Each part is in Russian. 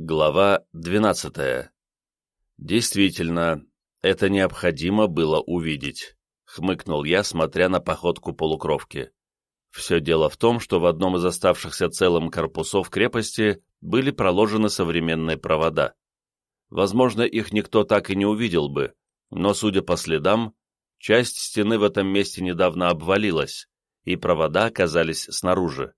Глава 12. Действительно, это необходимо было увидеть, хмыкнул я, смотря на походку полукровки. Все дело в том, что в одном из оставшихся целым корпусов крепости были проложены современные провода. Возможно, их никто так и не увидел бы, но, судя по следам, часть стены в этом месте недавно обвалилась, и провода оказались снаружи.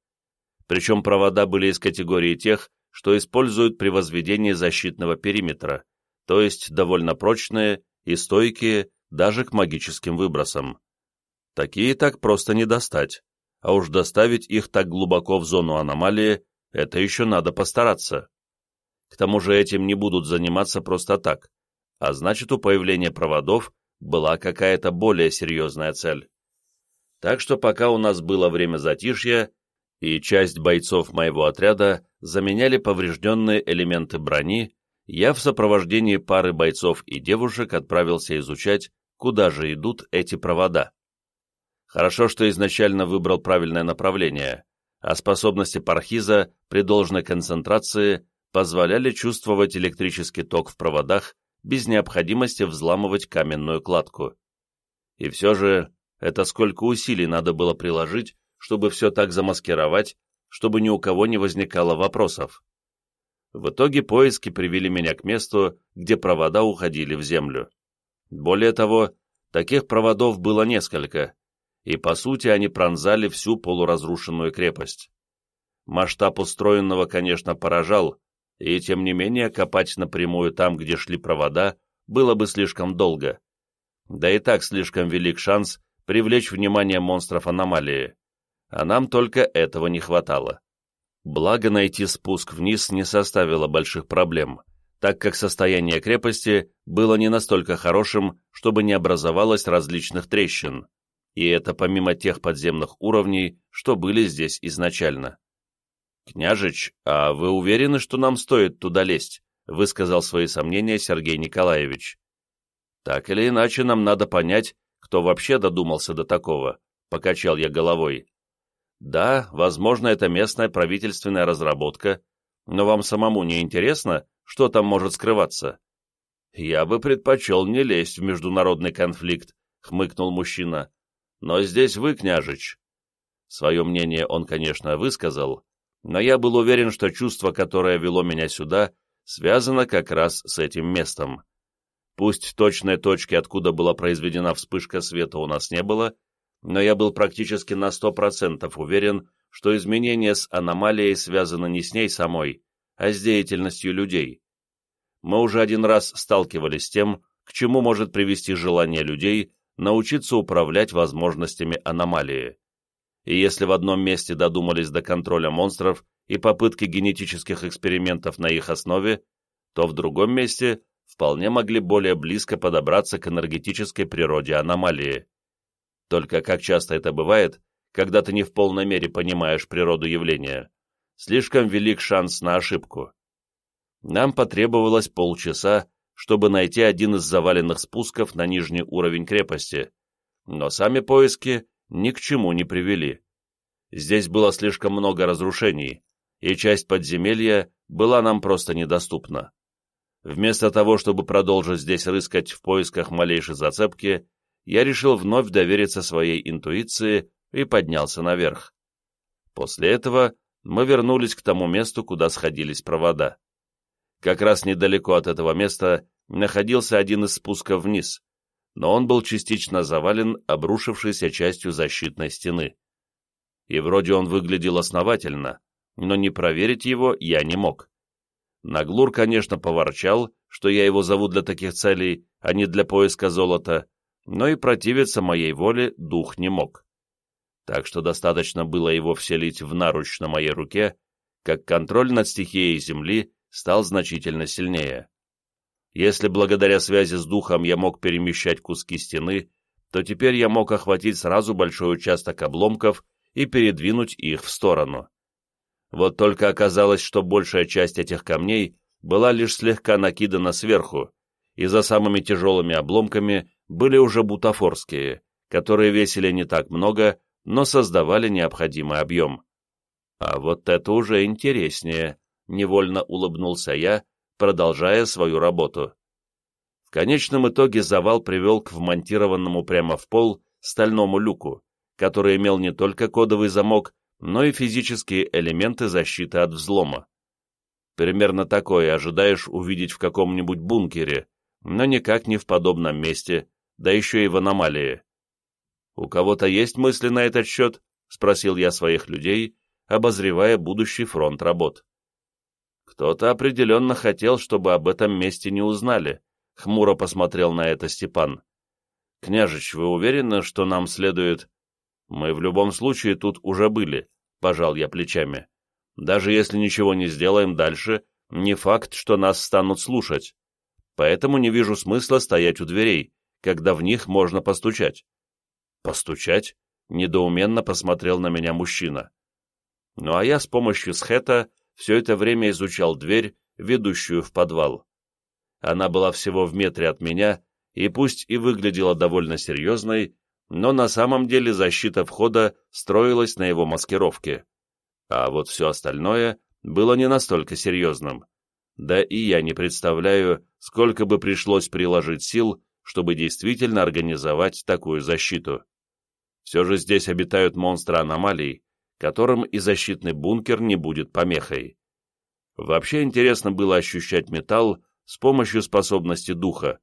Причем провода были из категории тех, что используют при возведении защитного периметра, то есть довольно прочные и стойкие даже к магическим выбросам. Такие так просто не достать, а уж доставить их так глубоко в зону аномалии, это еще надо постараться. К тому же этим не будут заниматься просто так, а значит у появления проводов была какая-то более серьезная цель. Так что пока у нас было время затишья, и часть бойцов моего отряда заменяли поврежденные элементы брони, я в сопровождении пары бойцов и девушек отправился изучать, куда же идут эти провода. Хорошо, что изначально выбрал правильное направление, а способности Пархиза при должной концентрации позволяли чувствовать электрический ток в проводах без необходимости взламывать каменную кладку. И все же, это сколько усилий надо было приложить, чтобы все так замаскировать, чтобы ни у кого не возникало вопросов. В итоге поиски привели меня к месту, где провода уходили в землю. Более того, таких проводов было несколько, и по сути они пронзали всю полуразрушенную крепость. Масштаб устроенного, конечно, поражал, и тем не менее копать напрямую там, где шли провода, было бы слишком долго. Да и так слишком велик шанс привлечь внимание монстров аномалии а нам только этого не хватало. Благо найти спуск вниз не составило больших проблем, так как состояние крепости было не настолько хорошим, чтобы не образовалось различных трещин, и это помимо тех подземных уровней, что были здесь изначально. «Княжич, а вы уверены, что нам стоит туда лезть?» высказал свои сомнения Сергей Николаевич. «Так или иначе, нам надо понять, кто вообще додумался до такого», — покачал я головой. Да, возможно, это местная правительственная разработка, но вам самому не интересно, что там может скрываться? Я бы предпочел не лезть в международный конфликт, хмыкнул мужчина. Но здесь вы, княжич. Свое мнение он, конечно, высказал, но я был уверен, что чувство, которое вело меня сюда, связано как раз с этим местом. Пусть точной точки, откуда была произведена вспышка света, у нас не было, но я был практически на сто процентов уверен, что изменения с аномалией связаны не с ней самой, а с деятельностью людей. Мы уже один раз сталкивались с тем, к чему может привести желание людей научиться управлять возможностями аномалии. И если в одном месте додумались до контроля монстров и попытки генетических экспериментов на их основе, то в другом месте вполне могли более близко подобраться к энергетической природе аномалии. Только как часто это бывает, когда ты не в полной мере понимаешь природу явления, слишком велик шанс на ошибку. Нам потребовалось полчаса, чтобы найти один из заваленных спусков на нижний уровень крепости, но сами поиски ни к чему не привели. Здесь было слишком много разрушений, и часть подземелья была нам просто недоступна. Вместо того, чтобы продолжить здесь рыскать в поисках малейшей зацепки, я решил вновь довериться своей интуиции и поднялся наверх. После этого мы вернулись к тому месту, куда сходились провода. Как раз недалеко от этого места находился один из спусков вниз, но он был частично завален обрушившейся частью защитной стены. И вроде он выглядел основательно, но не проверить его я не мог. Наглур, конечно, поворчал, что я его зову для таких целей, а не для поиска золота, но и противиться моей воле дух не мог. Так что достаточно было его вселить в наруч на моей руке, как контроль над стихией Земли стал значительно сильнее. Если благодаря связи с духом я мог перемещать куски стены, то теперь я мог охватить сразу большой участок обломков и передвинуть их в сторону. Вот только оказалось, что большая часть этих камней была лишь слегка накидана сверху, и за самыми тяжелыми обломками были уже бутафорские, которые весили не так много, но создавали необходимый объем. А вот это уже интереснее, невольно улыбнулся я, продолжая свою работу. В конечном итоге завал привел к вмонтированному прямо в пол стальному люку, который имел не только кодовый замок, но и физические элементы защиты от взлома. Примерно такое ожидаешь увидеть в каком-нибудь бункере, но никак не в подобном месте, да еще и в аномалии. «У кого-то есть мысли на этот счет?» — спросил я своих людей, обозревая будущий фронт работ. «Кто-то определенно хотел, чтобы об этом месте не узнали», — хмуро посмотрел на это Степан. «Княжич, вы уверены, что нам следует...» «Мы в любом случае тут уже были», — пожал я плечами. «Даже если ничего не сделаем дальше, не факт, что нас станут слушать. Поэтому не вижу смысла стоять у дверей, когда в них можно постучать». «Постучать?» — недоуменно посмотрел на меня мужчина. Ну а я с помощью схета все это время изучал дверь, ведущую в подвал. Она была всего в метре от меня, и пусть и выглядела довольно серьезной, но на самом деле защита входа строилась на его маскировке. А вот все остальное было не настолько серьезным. Да и я не представляю, сколько бы пришлось приложить сил, чтобы действительно организовать такую защиту. Все же здесь обитают монстры аномалий, которым и защитный бункер не будет помехой. Вообще интересно было ощущать металл с помощью способности духа,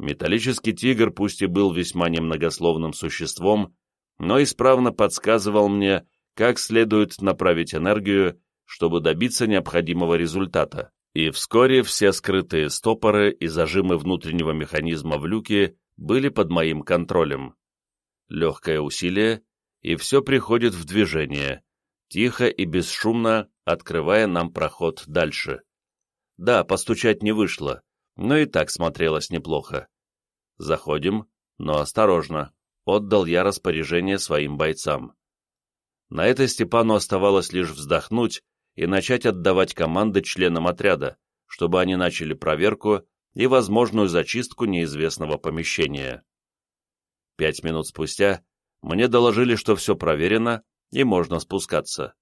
Металлический тигр пусть и был весьма немногословным существом, но исправно подсказывал мне, как следует направить энергию, чтобы добиться необходимого результата. И вскоре все скрытые стопоры и зажимы внутреннего механизма в люке были под моим контролем. Легкое усилие, и все приходит в движение, тихо и бесшумно открывая нам проход дальше. Да, постучать не вышло, но и так смотрелось неплохо. Заходим, но осторожно, отдал я распоряжение своим бойцам. На это Степану оставалось лишь вздохнуть и начать отдавать команды членам отряда, чтобы они начали проверку и возможную зачистку неизвестного помещения. Пять минут спустя мне доложили, что все проверено и можно спускаться.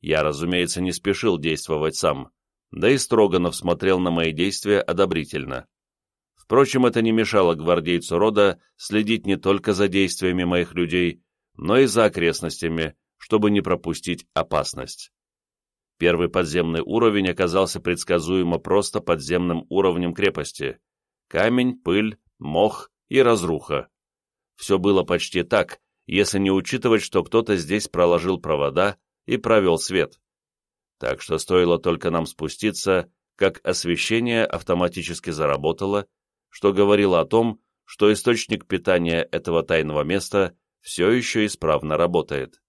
Я, разумеется, не спешил действовать сам, да и Строганов смотрел на мои действия одобрительно. Впрочем, это не мешало гвардейцу рода следить не только за действиями моих людей, но и за окрестностями, чтобы не пропустить опасность. Первый подземный уровень оказался предсказуемо просто подземным уровнем крепости. Камень, пыль, мох и разруха. Все было почти так, если не учитывать, что кто-то здесь проложил провода и провел свет так что стоило только нам спуститься, как освещение автоматически заработало, что говорило о том, что источник питания этого тайного места все еще исправно работает.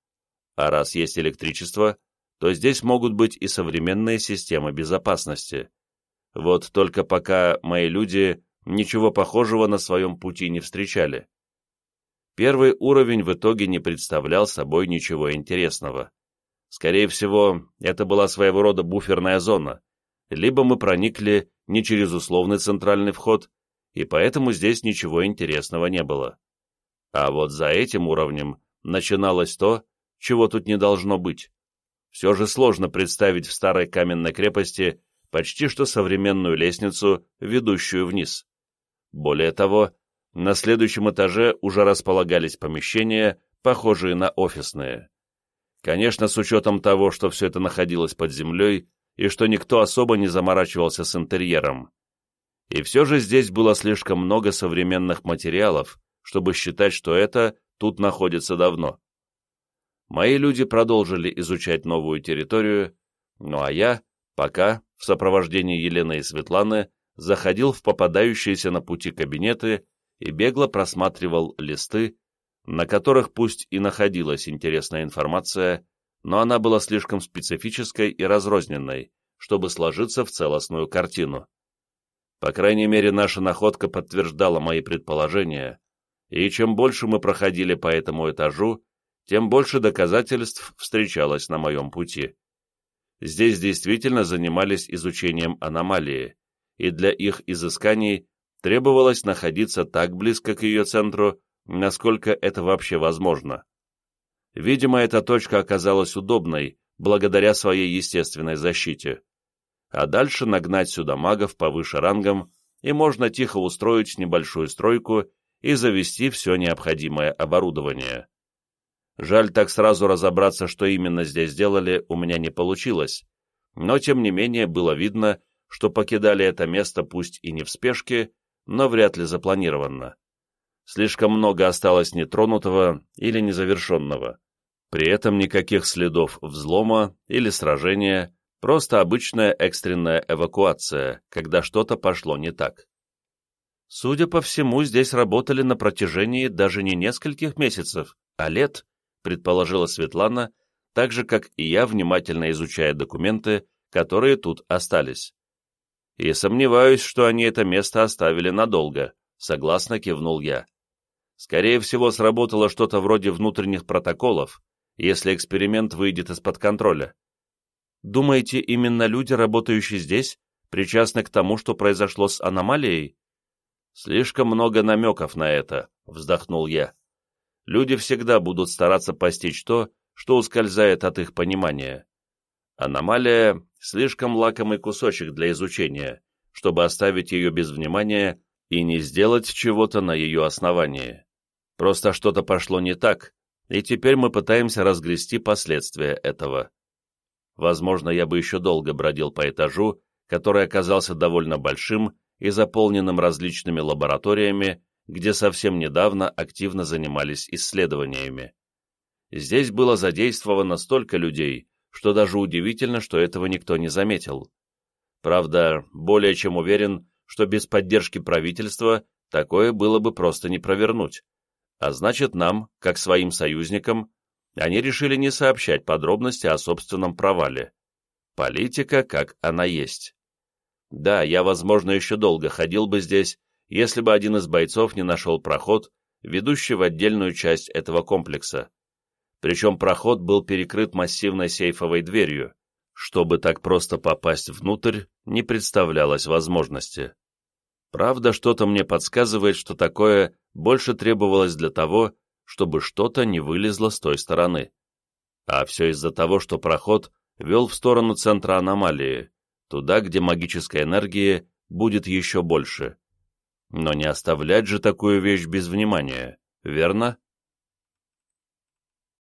А раз есть электричество, то здесь могут быть и современные системы безопасности. Вот только пока мои люди ничего похожего на своем пути не встречали. Первый уровень в итоге не представлял собой ничего интересного. Скорее всего, это была своего рода буферная зона, либо мы проникли не через условный центральный вход, и поэтому здесь ничего интересного не было. А вот за этим уровнем начиналось то, чего тут не должно быть. Все же сложно представить в старой каменной крепости почти что современную лестницу, ведущую вниз. Более того, на следующем этаже уже располагались помещения, похожие на офисные. Конечно, с учетом того, что все это находилось под землей и что никто особо не заморачивался с интерьером. И все же здесь было слишком много современных материалов, чтобы считать, что это тут находится давно. Мои люди продолжили изучать новую территорию, ну а я, пока, в сопровождении Елены и Светланы, заходил в попадающиеся на пути кабинеты и бегло просматривал листы, на которых пусть и находилась интересная информация, но она была слишком специфической и разрозненной, чтобы сложиться в целостную картину. По крайней мере, наша находка подтверждала мои предположения, и чем больше мы проходили по этому этажу, тем больше доказательств встречалось на моем пути. Здесь действительно занимались изучением аномалии, и для их изысканий требовалось находиться так близко к ее центру, насколько это вообще возможно. Видимо, эта точка оказалась удобной, благодаря своей естественной защите. а дальше нагнать сюда магов повыше рангом, и можно тихо устроить небольшую стройку и завести все необходимое оборудование. Жаль, так сразу разобраться, что именно здесь делали, у меня не получилось, но тем не менее было видно, что покидали это место пусть и не в спешке, но вряд ли запланированно. Слишком много осталось нетронутого или незавершенного. При этом никаких следов взлома или сражения, просто обычная экстренная эвакуация, когда что-то пошло не так. Судя по всему, здесь работали на протяжении даже не нескольких месяцев, а лет, предположила Светлана, так же, как и я, внимательно изучая документы, которые тут остались. И сомневаюсь, что они это место оставили надолго, согласно кивнул я. Скорее всего, сработало что-то вроде внутренних протоколов, если эксперимент выйдет из-под контроля. Думаете, именно люди, работающие здесь, причастны к тому, что произошло с аномалией? Слишком много намеков на это, вздохнул я. Люди всегда будут стараться постичь то, что ускользает от их понимания. Аномалия — слишком лакомый кусочек для изучения, чтобы оставить ее без внимания и не сделать чего-то на ее основании. Просто что-то пошло не так, и теперь мы пытаемся разгрести последствия этого. Возможно, я бы еще долго бродил по этажу, который оказался довольно большим и заполненным различными лабораториями, где совсем недавно активно занимались исследованиями. Здесь было задействовано столько людей, что даже удивительно, что этого никто не заметил. Правда, более чем уверен, что без поддержки правительства такое было бы просто не провернуть. А значит, нам, как своим союзникам, они решили не сообщать подробности о собственном провале. Политика, как она есть. Да, я, возможно, еще долго ходил бы здесь, если бы один из бойцов не нашел проход, ведущий в отдельную часть этого комплекса. Причем проход был перекрыт массивной сейфовой дверью, чтобы так просто попасть внутрь не представлялось возможности. Правда, что-то мне подсказывает, что такое больше требовалось для того, чтобы что-то не вылезло с той стороны. А все из-за того, что проход вел в сторону центра аномалии, туда, где магической энергии будет еще больше. Но не оставлять же такую вещь без внимания, верно?